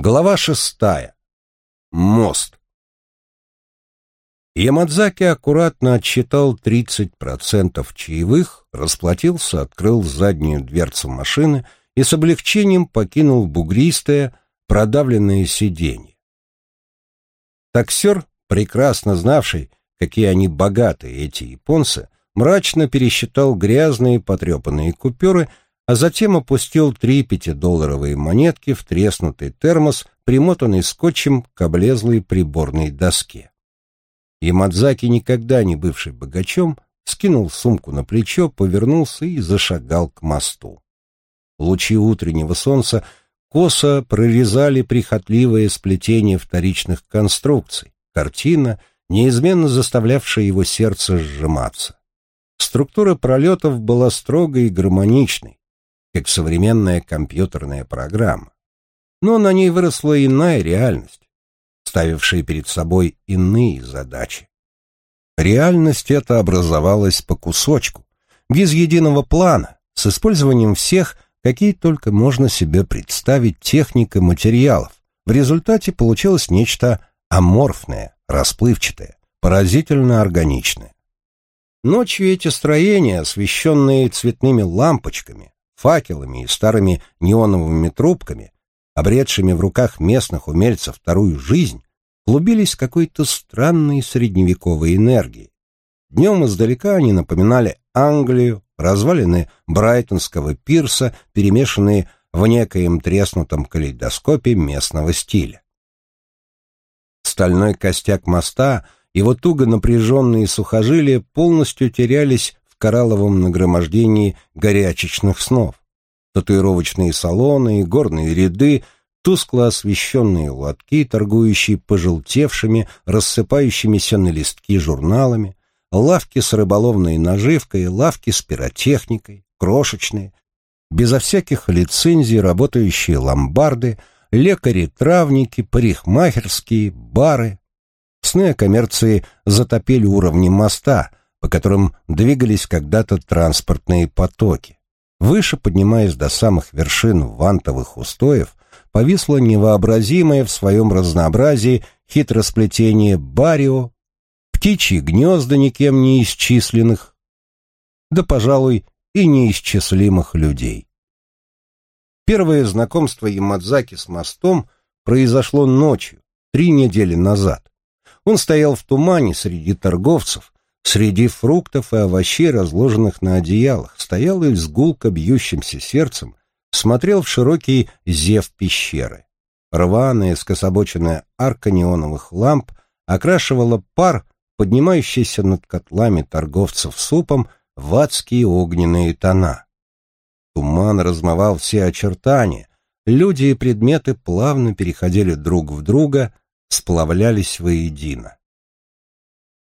Глава шестая. Мост. Ямадзаки аккуратно отсчитал 30% чаевых, расплатился, открыл заднюю дверцу машины и с облегчением покинул бугристое, продавленное сиденье. Таксер, прекрасно знавший, какие они богатые, эти японцы, мрачно пересчитал грязные потрепанные купюры а затем опустил три пятидолларовые монетки в треснутый термос, примотанный скотчем к облезлой приборной доске. Ямадзаки, никогда не бывший богачом, скинул сумку на плечо, повернулся и зашагал к мосту. Лучи утреннего солнца косо прорезали прихотливое сплетение вторичных конструкций, картина, неизменно заставлявшая его сердце сжиматься. Структура пролетов была строгой и гармоничной, как современная компьютерная программа. Но на ней выросла иная реальность, ставившая перед собой иные задачи. Реальность эта образовалась по кусочку, без единого плана, с использованием всех, какие только можно себе представить техник и материалов. В результате получилось нечто аморфное, расплывчатое, поразительно органичное. Ночью эти строения, освещенные цветными лампочками, факелами и старыми неоновыми трубками, обретшими в руках местных умельцев вторую жизнь, клубились какой-то странной средневековой энергией. Днем издалека они напоминали Англию, развалины Брайтонского пирса, перемешанные в некоем треснутом калейдоскопе местного стиля. Стальной костяк моста, его туго напряженные сухожилия полностью терялись коралловом нагромождении горячечных снов. Татуировочные салоны и горные ряды, тускло освещенные лотки, торгующие пожелтевшими, рассыпающимися на листки журналами, лавки с рыболовной наживкой, лавки с пиротехникой, крошечные, безо всяких лицензий работающие ломбарды, лекари-травники, парикмахерские, бары. Сны о коммерции затопили уровни моста, по которым двигались когда-то транспортные потоки. Выше, поднимаясь до самых вершин вантовых устоев, повисло невообразимое в своем разнообразии хитросплетение барио, птичьи гнезда никем не исчисленных, да, пожалуй, и неисчислимых людей. Первое знакомство Ямадзаки с мостом произошло ночью, три недели назад. Он стоял в тумане среди торговцев, Среди фруктов и овощей, разложенных на одеялах, стоял и с гулко бьющимся сердцем смотрел в широкий зев пещеры. Рваная, скособоченная арка неоновых ламп окрашивала пар, поднимающийся над котлами торговцев супом, в адские огненные тона. Туман размывал все очертания, люди и предметы плавно переходили друг в друга, сплавлялись воедино.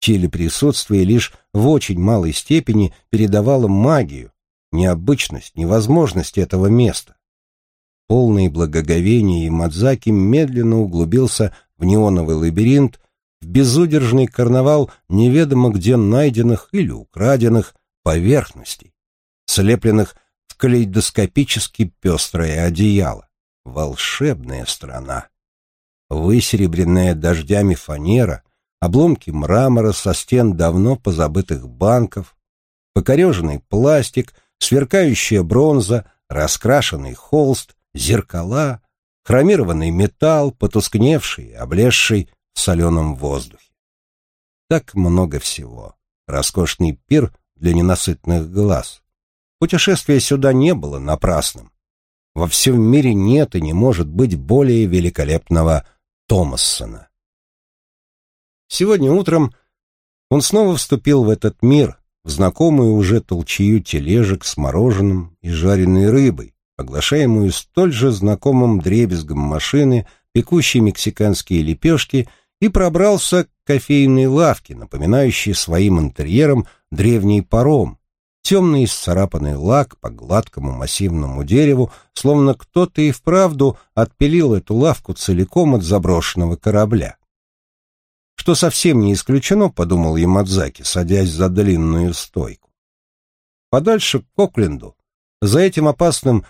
Телеприсутствие лишь в очень малой степени передавало магию, необычность, невозможность этого места. Полный благоговения Мадзаки медленно углубился в неоновый лабиринт, в безудержный карнавал неведомо где найденных или украденных поверхностей, слепленных в калейдоскопически пестрое одеяло. Волшебная страна. Высеребренная дождями фанера, обломки мрамора со стен давно позабытых банков, покореженный пластик, сверкающая бронза, раскрашенный холст, зеркала, хромированный металл, потускневший, облезший в соленом воздухе. Так много всего. Роскошный пир для ненасытных глаз. Путешествие сюда не было напрасным. Во всем мире нет и не может быть более великолепного Томассона. Сегодня утром он снова вступил в этот мир, в знакомую уже толчью тележек с мороженым и жареной рыбой, оглашаемую столь же знакомым дребезгом машины, пекущей мексиканские лепешки, и пробрался к кофейной лавке, напоминающей своим интерьером древний паром, темный исцарапанный лак по гладкому массивному дереву, словно кто-то и вправду отпилил эту лавку целиком от заброшенного корабля что совсем не исключено, подумал Ямадзаки, садясь за длинную стойку. Подальше к Кокленду, за этим опасным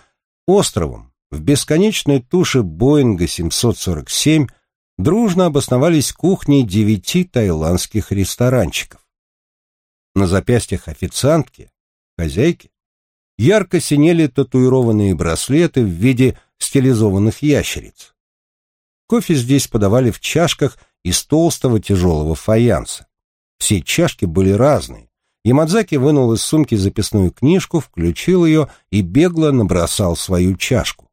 островом, в бесконечной туше Боинга 747 дружно обосновались кухни девяти таиландских ресторанчиков. На запястьях официантки, хозяйки, ярко синели татуированные браслеты в виде стилизованных ящериц. Кофе здесь подавали в чашках из толстого тяжелого фаянса. Все чашки были разные. Ямадзаки вынул из сумки записную книжку, включил ее и бегло набросал свою чашку.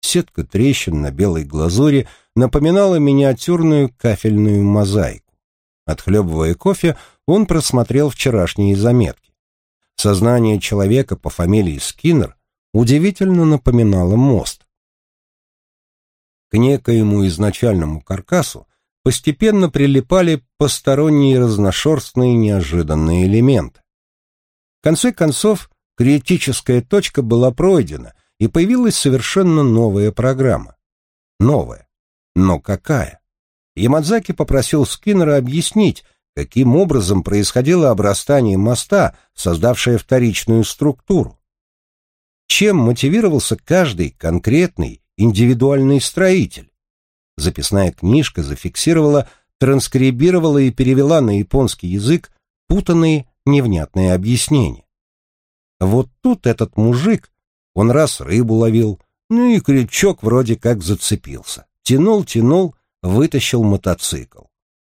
Сетка трещин на белой глазури напоминала миниатюрную кафельную мозаику. Отхлебывая кофе, он просмотрел вчерашние заметки. Сознание человека по фамилии Скиннер удивительно напоминало мост. К некоему изначальному каркасу постепенно прилипали посторонние разношерстные неожиданные элементы. В конце концов, критическая точка была пройдена, и появилась совершенно новая программа. Новая. Но какая? Ямадзаки попросил Скиннера объяснить, каким образом происходило обрастание моста, создавшее вторичную структуру. Чем мотивировался каждый конкретный индивидуальный строитель? Записная книжка зафиксировала, транскрибировала и перевела на японский язык путанные невнятные объяснения. Вот тут этот мужик, он раз рыбу ловил, ну и крючок вроде как зацепился. Тянул, тянул, вытащил мотоцикл.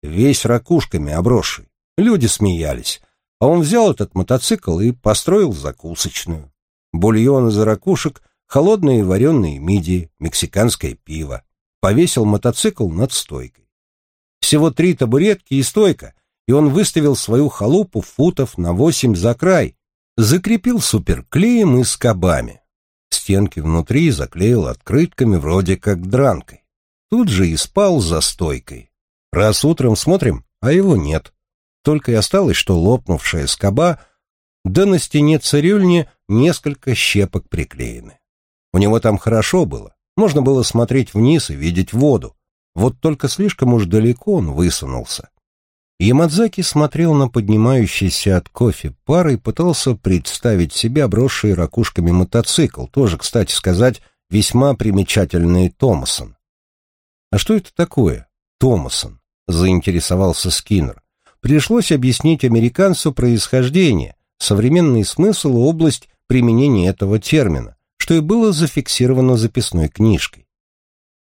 Весь ракушками обросший. Люди смеялись. А он взял этот мотоцикл и построил закусочную. Бульон из ракушек, холодные вареные мидии, мексиканское пиво повесил мотоцикл над стойкой. Всего три табуретки и стойка, и он выставил свою халупу футов на восемь за край, закрепил суперклеем и скобами. Стенки внутри заклеил открытками вроде как дранкой. Тут же и спал за стойкой. Раз утром смотрим, а его нет. Только и осталось, что лопнувшая скоба, да на стене цирюльни несколько щепок приклеены. У него там хорошо было, можно было смотреть вниз и видеть воду. Вот только слишком уж далеко он высунулся. Ямадзаки смотрел на поднимающийся от кофе пар и пытался представить себе обросший ракушками мотоцикл, тоже, кстати сказать, весьма примечательный Томасон. «А что это такое, Томасон?» — заинтересовался Скиннер. Пришлось объяснить американцу происхождение, современный смысл и область применения этого термина что и было зафиксировано записной книжкой.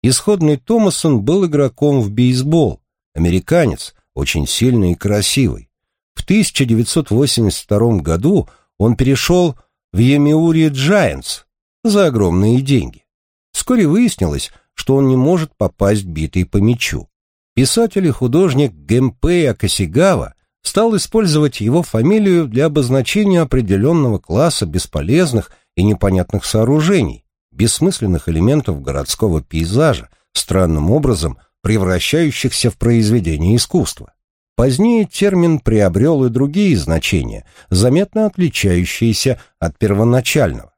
Исходный Томасон был игроком в бейсбол, американец, очень сильный и красивый. В 1982 году он перешел в Емиури Giants за огромные деньги. Вскоре выяснилось, что он не может попасть битый по мячу. Писатель и художник Гэмпэй Акасигава стал использовать его фамилию для обозначения определенного класса бесполезных и непонятных сооружений, бессмысленных элементов городского пейзажа, странным образом превращающихся в произведение искусства. Позднее термин приобрел и другие значения, заметно отличающиеся от первоначального.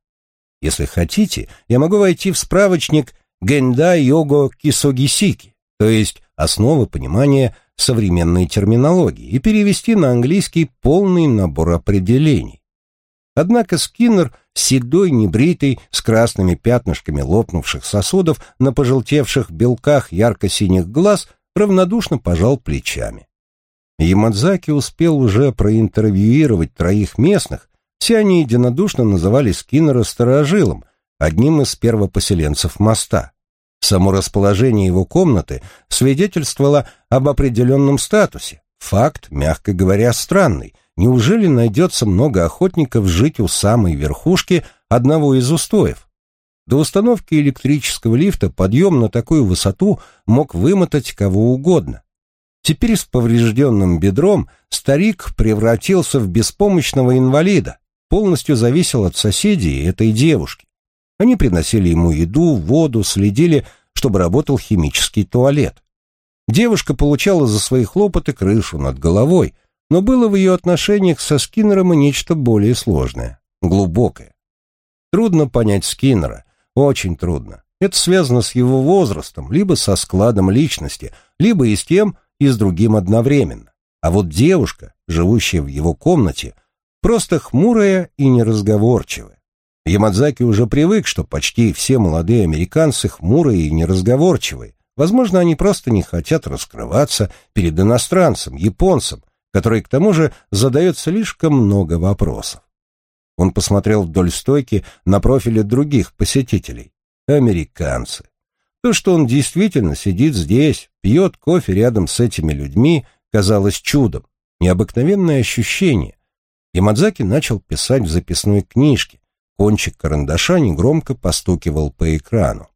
Если хотите, я могу войти в справочник Генда Його Кисогисики, то есть основы понимания современной терминологии, и перевести на английский полный набор определений. Однако Скиннер, седой, небритый, с красными пятнышками лопнувших сосудов на пожелтевших белках ярко-синих глаз, равнодушно пожал плечами. Ямадзаки успел уже проинтервьюировать троих местных, все они единодушно называли Скиннера сторожилом, одним из первопоселенцев моста. Само расположение его комнаты свидетельствовало об определенном статусе. Факт, мягко говоря, странный — Неужели найдется много охотников жить у самой верхушки одного из устоев? До установки электрического лифта подъем на такую высоту мог вымотать кого угодно. Теперь с поврежденным бедром старик превратился в беспомощного инвалида, полностью зависел от соседей и этой девушки. Они приносили ему еду, воду, следили, чтобы работал химический туалет. Девушка получала за свои хлопоты крышу над головой – но было в ее отношениях со Скиннером и нечто более сложное, глубокое. Трудно понять Скиннера, очень трудно. Это связано с его возрастом, либо со складом личности, либо и с тем, и с другим одновременно. А вот девушка, живущая в его комнате, просто хмурая и неразговорчивая. Ямадзаки уже привык, что почти все молодые американцы хмурые и неразговорчивые. Возможно, они просто не хотят раскрываться перед иностранцем, японцем, который к тому же задает слишком много вопросов. Он посмотрел вдоль стойки на профили других посетителей. Американцы. То, что он действительно сидит здесь, пьет кофе рядом с этими людьми, казалось чудом. Необыкновенное ощущение. Ямадзаки начал писать в записной книжке. Кончик карандаша негромко постукивал по экрану.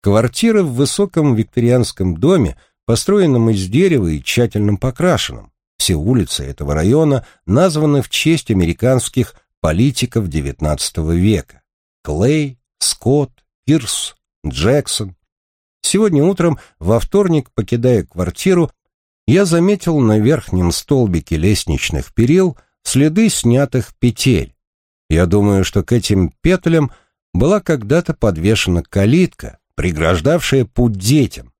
Квартира в высоком викторианском доме, построенном из дерева и тщательно покрашенном. Все улицы этого района названы в честь американских политиков XIX века. Клей, Скотт, Пирс, Джексон. Сегодня утром, во вторник, покидая квартиру, я заметил на верхнем столбике лестничных перил следы снятых петель. Я думаю, что к этим петлям была когда-то подвешена калитка, преграждавшая путь детям.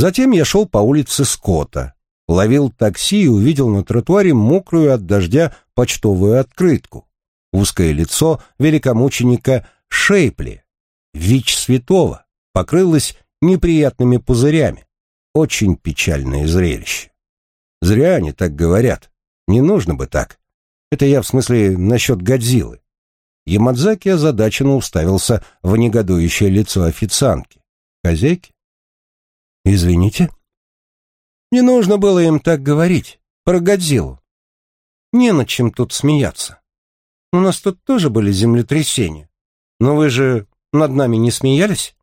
Затем я шел по улице Скотта, ловил такси и увидел на тротуаре мокрую от дождя почтовую открытку. Узкое лицо великомученика Шейпли, ВИЧ святого, покрылось неприятными пузырями. Очень печальное зрелище. Зря они так говорят. Не нужно бы так. Это я в смысле насчет Годзиллы. Ямадзаки озадаченно уставился в негодующее лицо официантки. Хозяйки? Извините? Не нужно было им так говорить. Про Годзиллу. Не над чем тут смеяться. У нас тут тоже были землетрясения. Но вы же над нами не смеялись?